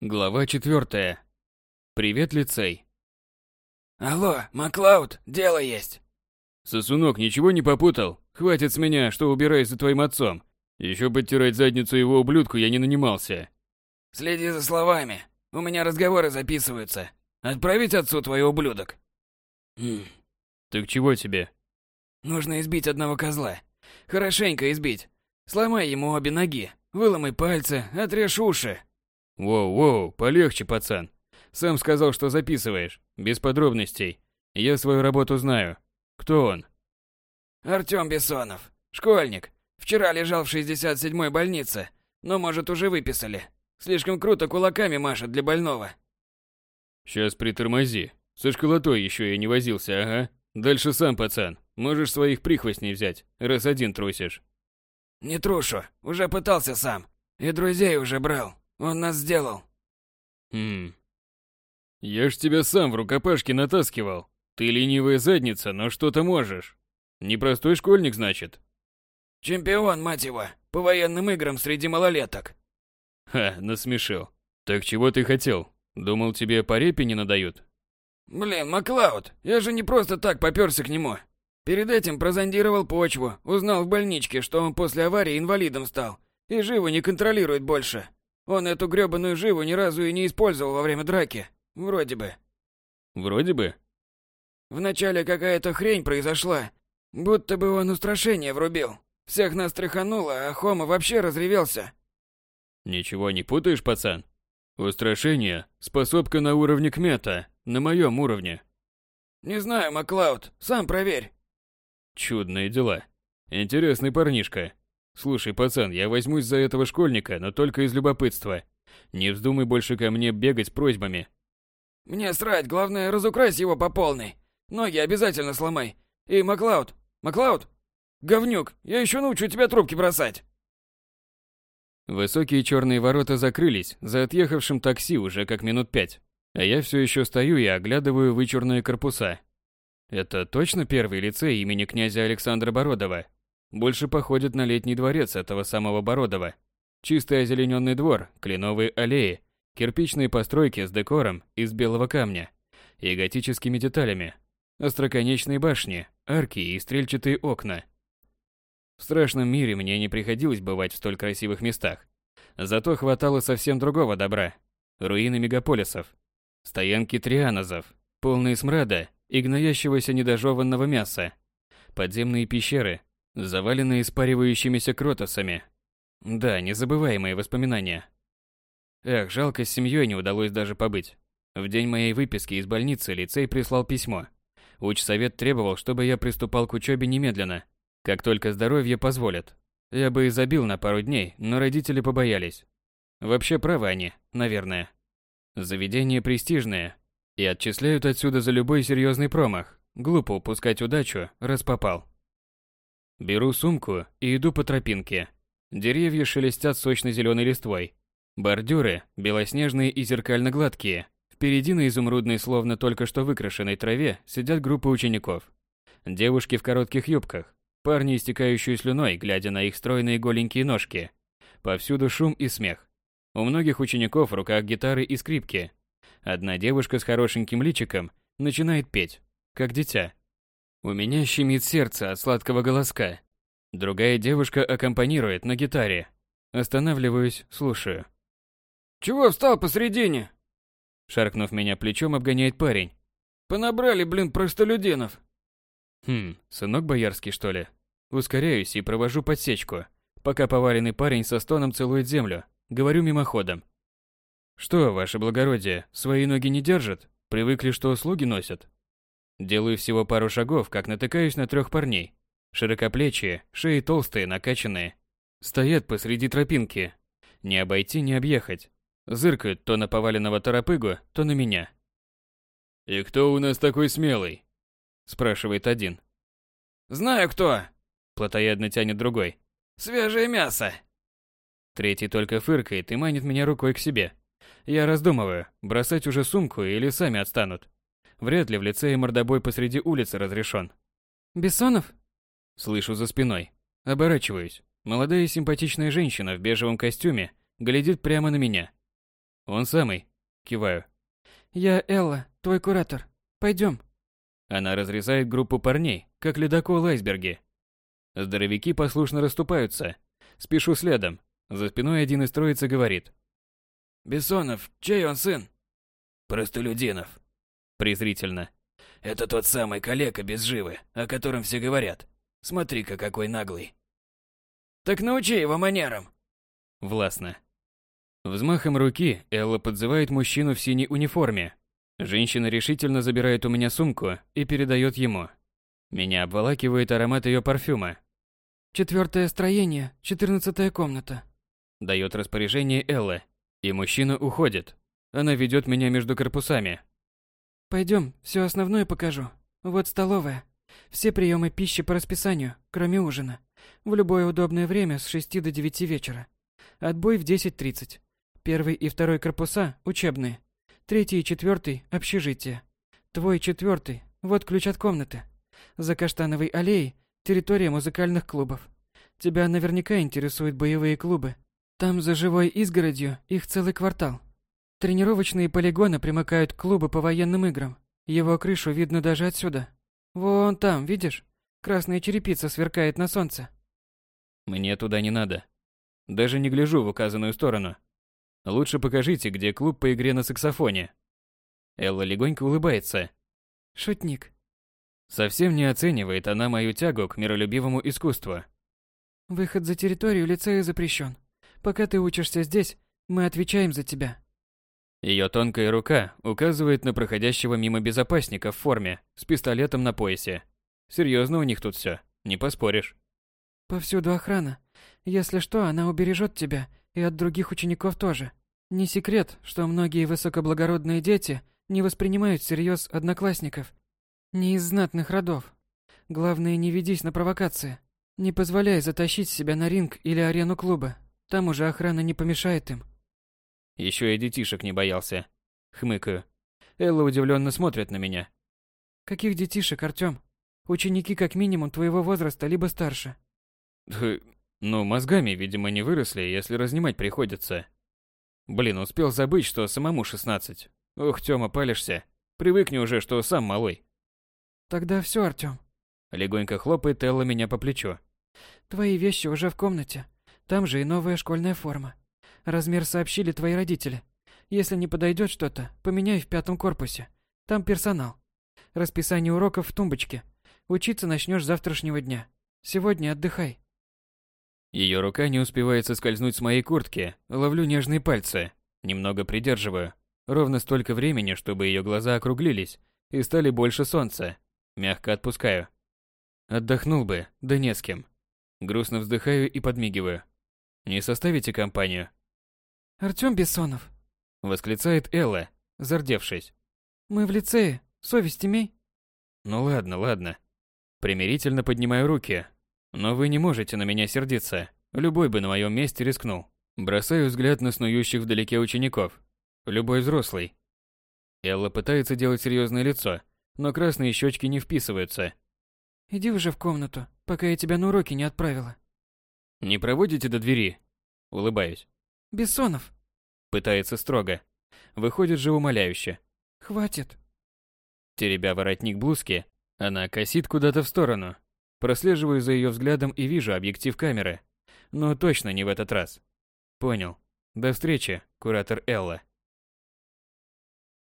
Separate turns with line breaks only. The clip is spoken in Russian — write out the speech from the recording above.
Глава четвертая. Привет, лицей.
Алло, Маклауд, дело есть.
Сосунок ничего не попутал? Хватит с меня, что убираюсь за твоим отцом. Еще подтирать задницу его ублюдку я не нанимался.
Следи за словами. У меня разговоры записываются. Отправить отцу твой ублюдок.
Хм. Так чего тебе?
Нужно избить одного козла. Хорошенько избить. Сломай ему обе ноги, выломай пальцы, отрежь уши.
Воу-воу, полегче, пацан. Сам сказал, что записываешь. Без подробностей. Я свою работу знаю. Кто он?
Артём Бессонов. Школьник. Вчера лежал в 67-й больнице, но, может, уже выписали. Слишком круто кулаками машет для больного.
Сейчас притормози. Со школотой еще я не возился, ага. Дальше сам, пацан. Можешь своих прихвостней взять, раз один трусишь.
Не трушу. Уже пытался сам. И друзей уже брал. Он нас сделал.
Хм. Я ж тебя сам в рукопашке натаскивал. Ты ленивая задница, но что-то можешь. Непростой школьник, значит.
Чемпион, мать его, по военным играм среди малолеток.
Ха, насмешил. Так чего ты хотел? Думал, тебе по репе не надают?
Блин, Маклауд, я же не просто так попёрся к нему. Перед этим прозондировал почву, узнал в больничке, что он после аварии инвалидом стал и живо не контролирует больше. Он эту грёбаную живу ни разу и не использовал во время драки. Вроде бы.
Вроде бы?
Вначале какая-то хрень произошла. Будто бы он устрашение врубил. Всех нас тряхануло, а Хома вообще разревелся.
Ничего не путаешь, пацан? Устрашение – способка на уровне кмета, на моем уровне.
Не знаю, Маклауд, сам проверь.
Чудные дела. Интересный парнишка. Слушай, пацан, я возьмусь за этого школьника, но только из любопытства. Не вздумай больше ко мне бегать с просьбами.
Мне срать, главное, разукрась его по полной. Ноги обязательно сломай. И, Маклауд, Маклауд, говнюк, я еще научу тебя трубки бросать.
Высокие черные ворота закрылись за отъехавшим такси уже как минут пять. А я все еще стою и оглядываю вычурные корпуса. Это точно первый лицей имени князя Александра Бородова? Больше походит на летний дворец этого самого Бородова. Чистый озелененный двор, кленовые аллеи, кирпичные постройки с декором из белого камня и готическими деталями, остроконечные башни, арки и стрельчатые окна. В страшном мире мне не приходилось бывать в столь красивых местах. Зато хватало совсем другого добра. Руины мегаполисов, стоянки трианозов, полные смрада и гноящегося недожеванного мяса, подземные пещеры, заваленные испаривающимися кротосами. Да, незабываемые воспоминания. Эх, жалко, с семьей не удалось даже побыть. В день моей выписки из больницы лицей прислал письмо. Учсовет требовал, чтобы я приступал к учебе немедленно, как только здоровье позволит. Я бы и забил на пару дней, но родители побоялись. Вообще правы они, наверное. Заведение престижное, и отчисляют отсюда за любой серьезный промах. Глупо упускать удачу, раз попал. Беру сумку и иду по тропинке. Деревья шелестят сочно-зеленой листвой. Бордюры белоснежные и зеркально-гладкие. Впереди на изумрудной, словно только что выкрашенной траве, сидят группы учеников. Девушки в коротких юбках, парни, истекающие слюной, глядя на их стройные голенькие ножки. Повсюду шум и смех. У многих учеников в руках гитары и скрипки. Одна девушка с хорошеньким личиком начинает петь, как дитя. У меня щемит сердце от сладкого голоска. Другая девушка аккомпанирует на гитаре. Останавливаюсь, слушаю.
«Чего встал посредине?»
Шаркнув меня плечом, обгоняет парень.
«Понабрали, блин, простолюдинов».
Хм, сынок боярский, что ли? Ускоряюсь и провожу подсечку, пока поваленный парень со стоном целует землю. Говорю мимоходом. «Что, ваше благородие, свои ноги не держат? Привыкли, что слуги носят?» Делаю всего пару шагов, как натыкаюсь на трех парней. Широкоплечие, шеи толстые, накачанные. Стоят посреди тропинки. Не обойти, не объехать. Зыркают то на поваленного торопыгу, то на меня. «И кто у нас такой смелый?» Спрашивает один.
«Знаю кто!»
Плотоядно тянет другой.
«Свежее мясо!»
Третий только фыркает и манит меня рукой к себе. Я раздумываю, бросать уже сумку или сами отстанут. Вряд ли в лицее мордобой посреди улицы разрешен.
«Бессонов?»
Слышу за спиной. Оборачиваюсь. Молодая симпатичная женщина в бежевом костюме глядит прямо на меня. Он самый. Киваю.
Я Элла, твой куратор. Пойдем.
Она разрезает группу парней, как ледокол айсберги. Здоровяки послушно расступаются. Спешу следом. За спиной один из троицы говорит.
«Бессонов, чей он сын?»
«Простолюдинов».
Презрительно.
«Это тот самый калека без живы, о котором все говорят. Смотри-ка, какой наглый».
«Так научи его манерам».
Властно. Взмахом руки Элла подзывает мужчину в синей униформе. Женщина решительно забирает у меня сумку и передает ему. Меня обволакивает аромат ее парфюма.
Четвертое строение, четырнадцатая комната.
Дает распоряжение Элла, и мужчина уходит. Она ведет меня между корпусами.
Пойдем, все основное покажу. Вот столовая. Все приемы пищи по расписанию, кроме ужина. В любое удобное время с 6 до 9 вечера. Отбой в 10.30. Первый и второй корпуса – учебные. Третий и четвертый – общежитие. Твой четвертый – вот ключ от комнаты. За Каштановой аллеей – территория музыкальных клубов. Тебя наверняка интересуют боевые клубы. Там за живой изгородью их целый квартал. Тренировочные полигоны примыкают к клубу по военным играм. Его крышу видно даже отсюда. Вон там, видишь? Красная черепица сверкает на солнце.
Мне туда не надо. Даже не гляжу в указанную сторону. Лучше покажите, где клуб по игре на саксофоне. Элла легонько улыбается.
Шутник.
Совсем не оценивает она мою тягу к миролюбивому искусству.
Выход за территорию лицея запрещен. Пока ты учишься здесь, мы отвечаем за тебя.
Ее тонкая рука указывает на проходящего мимо безопасника в форме, с пистолетом на поясе. Серьезно у них тут все, не поспоришь.
Повсюду охрана. Если что, она убережет тебя и от других учеников тоже. Не секрет, что многие высокоблагородные дети не воспринимают всерьез одноклассников. Не из знатных родов. Главное, не ведись на провокации. Не позволяй затащить себя на ринг или арену клуба. Там уже охрана не помешает им.
Еще и детишек не боялся. Хмыкаю. Элла удивленно смотрит на меня.
Каких детишек, Артём? Ученики как минимум твоего возраста, либо старше.
Ну, мозгами, видимо, не выросли, если разнимать приходится. Блин, успел забыть, что самому 16. Ох, Тёма, палишься. Привыкни уже, что сам малой.
Тогда все, Артём.
Легонько хлопает Элла меня по плечу.
Твои вещи уже в комнате. Там же и новая школьная форма. Размер сообщили твои родители. Если не подойдет что-то, поменяй в пятом корпусе. Там персонал. Расписание уроков в тумбочке. Учиться начнешь завтрашнего дня. Сегодня отдыхай.
Ее рука не успевает соскользнуть с моей куртки. Ловлю нежные пальцы. Немного придерживаю. Ровно столько времени, чтобы ее глаза округлились и стали больше солнца. Мягко отпускаю. Отдохнул бы, да не с кем. Грустно вздыхаю и подмигиваю. Не составите компанию?
Артём Бессонов,
Восклицает Элла, зардевшись.
мы в лицее. Совесть имей.
Ну ладно, ладно. Примирительно поднимаю руки. Но вы не можете на меня сердиться. Любой бы на моем месте рискнул. Бросаю взгляд на снующих вдалеке учеников. Любой взрослый. Элла пытается делать серьезное лицо, но красные щечки не вписываются.
Иди уже в комнату, пока я тебя на уроки не отправила.
Не проводите до двери? Улыбаюсь.
Бессонов,
Пытается строго. Выходит же умоляюще.
хватит.
Теребя воротник блузки, она косит куда-то в сторону. Прослеживаю за ее взглядом и вижу объектив камеры. Но точно не в этот раз. Понял. До встречи, куратор Элла.